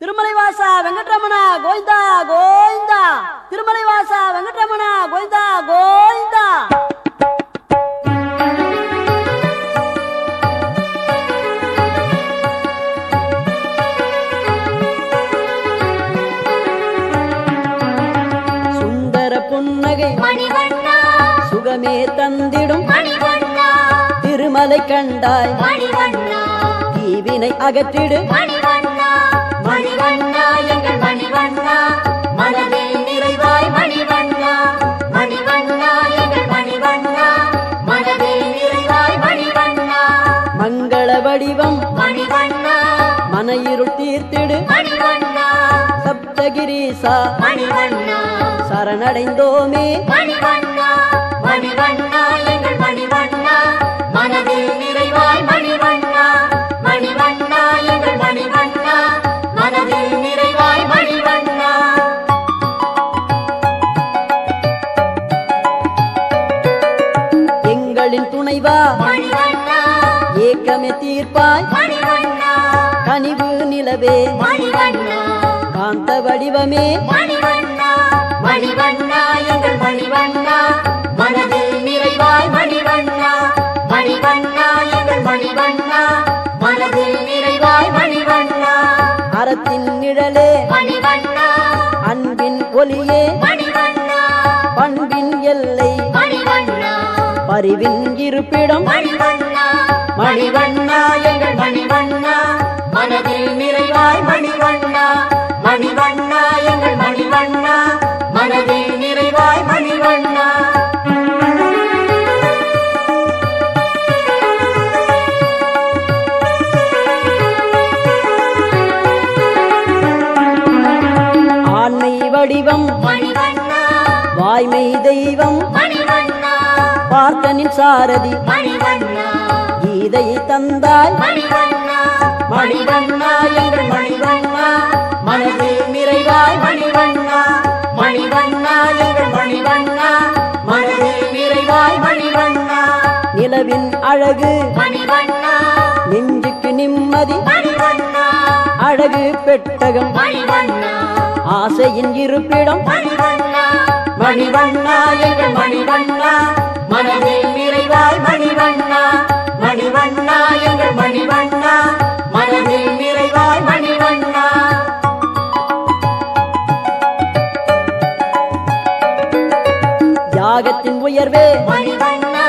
திருமலை வாசா வெங்கட்ரமண கோவிந்தா கோவிந்தா. திருமலை வாசா வெங்கட்ரமண கோவிந்தா கோவிந்தா. சுந்தர புன்னகை மணிவண்ணா. சுகமே தந்திடும். மணிவண்ணா. திருமலை கண்டாய். மணிவண்ணா. தீவினை அகற்றிடு. மணிவண்ணா. மன இருள் தீர்த்திடு சப்தகிரீசா. சரணடைந்தோமே. மனதில் நிறைவாய் மணிவண்ணா. மணிவண்ணா. எங்கள் மணிவண்ணா. மனதில் நிறைவாய் மணிவண்ணா. எங்களின் துணைவா. ஏக்கமே தீர்ப்பாய். கனிவு நிலவே. காந்த வடிவமே. மணிவண்ணா. எங்கள் மணிவண்ணா. மனதில் நிறைவாய் மணிவண்ணா. மணிவண்ணா. எங்கள் மணிவண்ணா. மனதில் நிறைவாய் மணிவண்ணா. அறத்தின் நிழலே. மணிவண்ணா. அன்பின் மணிவண்ணா. பண்பின் எல்லை. மணிவண்ணா. பரிவின் இருப்பிடம். மணிவண்ணா. மணிவண்ணா. எங்கள் மணிவண்ணா. வடிவம். வாய்மை தெய்வம். பார்த்தனின் சாரதி. கீதையை தந்தாய். மணிவண்ணா. மணிவண்ணா எங்கள் மணிவண்ணா. மனதில் நிறைவாய். மணிவண்ணா. மணிவண்ணா எங்கள் மணிவண்ணா. மனதில் நிறைவாய். மணிவண்ணா. நிலவின் அழகு. மணிவண்ணா. நெஞ்சுக்கு நிம்மதி. மணிவண்ணா. அழகு பெட்டகம். மணிவண்ணா. ஆசையின் இருப்பிடம். மணிவண்ணா. எங்கள் மணிவண்ணா. மனதில் நிறைவாய் மணிவண்ணா. மணிவண்ணா எங்கள் மணிவண்ணா. மனதில் நிறைவாய் மணிவண்ணா. யாகத்தின் உயர்வே. மணிவண்ணா.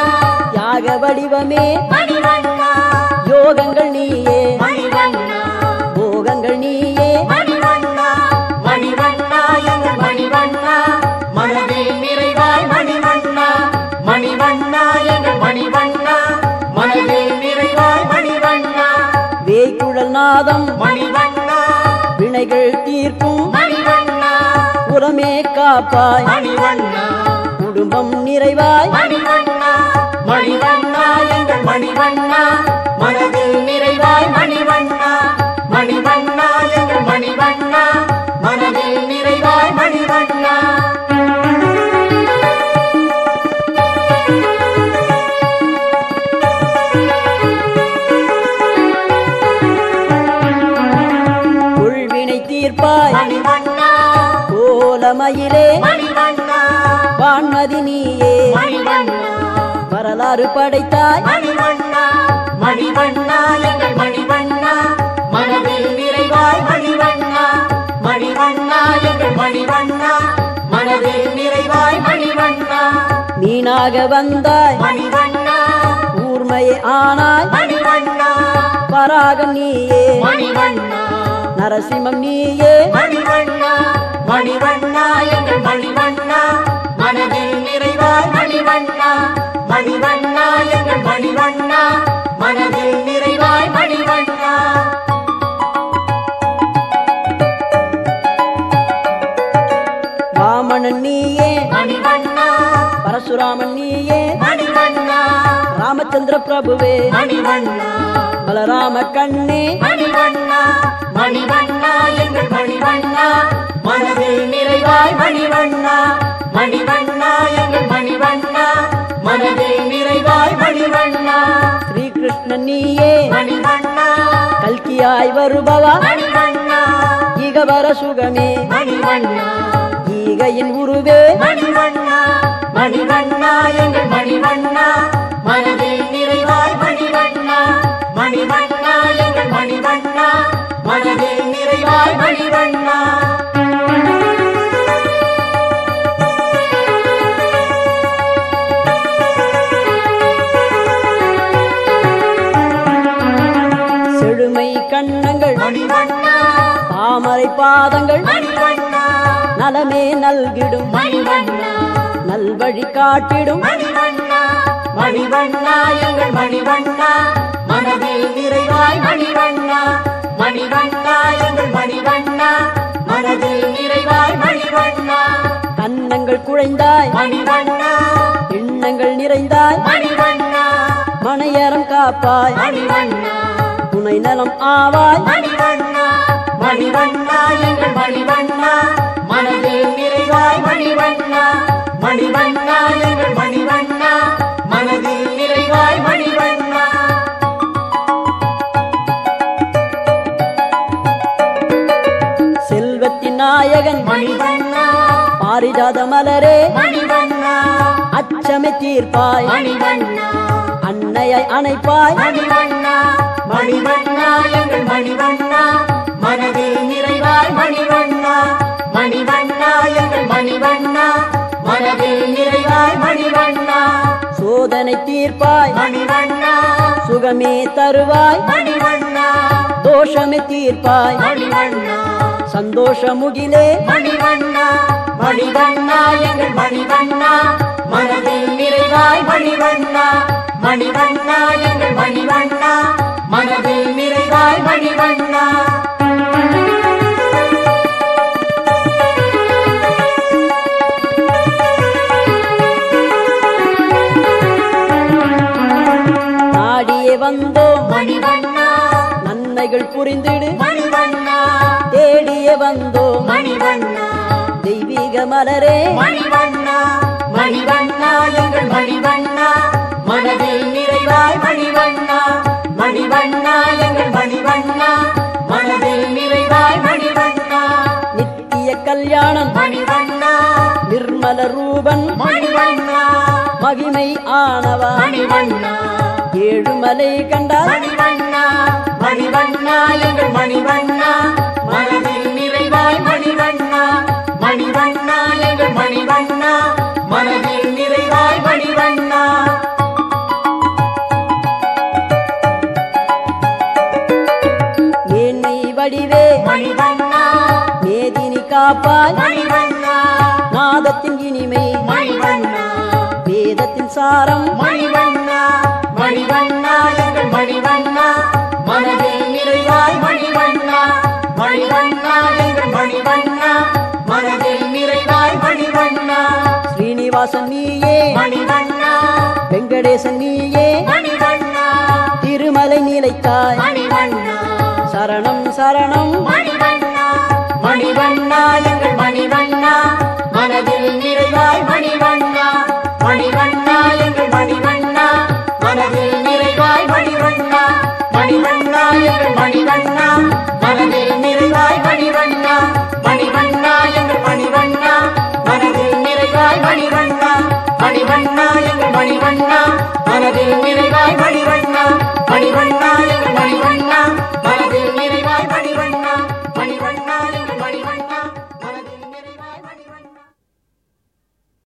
யாக வடிவமே. மணிவண்ணா. யோகங்கள் நீயே. நாதம் மணிவண்ணா. வினைகள் தீர்க்கும். மணிவண்ணா. புறமே காப்பாய். மணிவண்ணா. குடும்பம் நிறைவாய். மணிவண்ணா. மணிவண்ணா. எங்கள் மணிவண்ணா. மனதில் மணிவண்ணா கோலமயிலே வான்மதி நீயே. வரலாறு படைத்தாய். மணிவண்ணா எங்கள் மணிவண்ணா மனதில் நிறைவாய் மணிவண்ணா மணிவண்ணா எங்கள் மணிவண்ணா மனதில் நிறைவாய் மணிவண்ணா மீனாக வந்தாய். மணிவண்ணா ஊர்மையே ஆனாய். மணிவண்ணா பராகம் நீயே. மணிவண்ணா நரசிம்மம் நீயே. மணிவண்ணா மணிவண்ணா எங்கள் மணிவண்ணா. மனதில் நிறைவாய் மணிவண்ணா. மணிவண்ணா எங்கள் மணிவண்ணா. மனதில் நிறைவாய் மணிவண்ணா. வாமணன் நீயே. மணிவண்ணா. பரசுராமன் நீயே. மணிவண்ணா. ராமச்சந்திர பிரபுவே. மணிவண்ணா. பலராம கண்ணே. மணிவண்ணா. மணிவண்ணா எங்கள் மணிவண்ணா. மனதில் நிறைவாய் மணிவண்ணா. மணிவண்ணா எங்கள் மணிவண்ணா. மனதில் நிறைவாய் மணிவண்ணா. ஸ்ரீகிருஷ்ணன் நீயே. மணிவண்ணா. கல்கியாய் வருபவா? மணிவண்ணா. ஈகவர சுகமே. மணிவண்ணா. ஈகையின் உருவே. மணிவண்ணா. மணிவண்ணா எங்கள் மணிவண்ணா. மனதில் நிறைவாய் மணிவண்ணா. மணிவண்ணா எங்கள் மணிவண்ணா. மனதில் நிறைவாய் மணிவண்ணா. செழுமை கண்ணங்கள் தாமரை பாதங்கள் நலமே நல்கிடும். மணிவண்ணா. நல்வழி காட்டிடும். மணிவண்ணா. மணிவண்ணா எங்கள் மணிவண்ணா. மனதில் நிறைவாய் மணிவண்ணா. மணிவண்ணா எங்கள் மணிவண்ணா மனதில் நிறைவாய் மணிவண்ணா. கன்னங்கள் குழைந்தாய் மணிவண்ணா எண்ணங்கள் நிறைந்தாய் மணிவண்ணா. மனையறம் காப்பாய் மணிவண்ணா. துணை நலம் ஆவாய். மணிவண்ணா மணிவண்ணா எங்கள் மணிவண்ணா. மனதில் நிறைவாய் மணிவண்ணா. மணிவண்ணா எங்கள் மணிவண்ணா. மனதில் நிறைவாய் மணிவண்ணா செல்வத்தின் நாயகன் மணிவண்ணா பாரிஜாத மலரே அச்சமை தீர்ப்பாய் அன்னையை அணைப்பாய் மணிவண்ணா எங்கள் மணிவண்ணா மனதில் நிறைவாய் மணிவண்ணா மணிவண்ணா எங்கள் மணிவண்ணா மனதில் நிறைவாய் மணிவண்ணா சோதனை தீர்ப்பாய் மணிவண்ணா சுகமே தருவாய் மணிவண்ணா தோஷமே தீர்ப்பாய் மணிவண்ணா. சந்தோஷமுகிலே. மணிவண்ணா மணிவண்ணா எங்கள் மணிவண்ணா மனதில் நிறைவாய் மணிவண்ணா மணிவண்ணா எங்கள் மணிவண்ணா மனதில் நிறைவாய் மணிவண்ணா. வந்தோம். மணிவண்ணா நன்மைகள் புரிந்திடு. மணிவண்ணா தேடியே வந்தோம் மணிவண்ணா. தெய்வீக மலரே மணிவண்ணா மணிவண்ணா எங்கள் மணிவண்ணா. மனதில் நிறைவாய் மணிவண்ணா. மணிவண்ணா எங்கள் மணிவண்ணா. மனதில் நிறைவாய் மணிவண்ணா. நித்திய கல்யாணம். மணிவண்ணா. நிர்மல ரூபன் மணிவண்ணா. மகிமை ஆனவா மணிவண்ணா. ஏழுமலை கண்டாய் மணிவண்ணா மணிவண்ணா எங்கள் மணிவண்ணா. மணிவண்ணா மனதில் நிறைவாய் மணிவண்ணா. மேன்மை வடிவே? மணிவண்ணா. மேதினி காப்பாய் மணிவண்ணா. நாதத்தின் இனிமை? மணிவண்ணா. வேதத்தின் சாரம்? மணிவண்ணா. மணிவண்ணா எங்கள் மணிவண்ணா. மனதில் நிறைவாய் ஸ்ரீனிவாசன் நீயே. வெங்கடேசன் நீயே. திருமலை நிலைத்தாய் சரணம் சரணம். மணிவண்ணா எங்கள் மணிவண்ணா. மனதில் நிறைவாய் மணிவண்ணா. மணிவண்ணா எங்கள் மணிவண்ணா. மனதில் நிறைவாய் மணிவண்ணா. மணிவண்ணா எங்கள் மணிவண்ணா. மணிவண்ணா எங்கள் மணிவண்ணா மனதில் நிறைவாய் மணிவண்ணா மணிவண்ணா எங்கள் மணிவண்ணா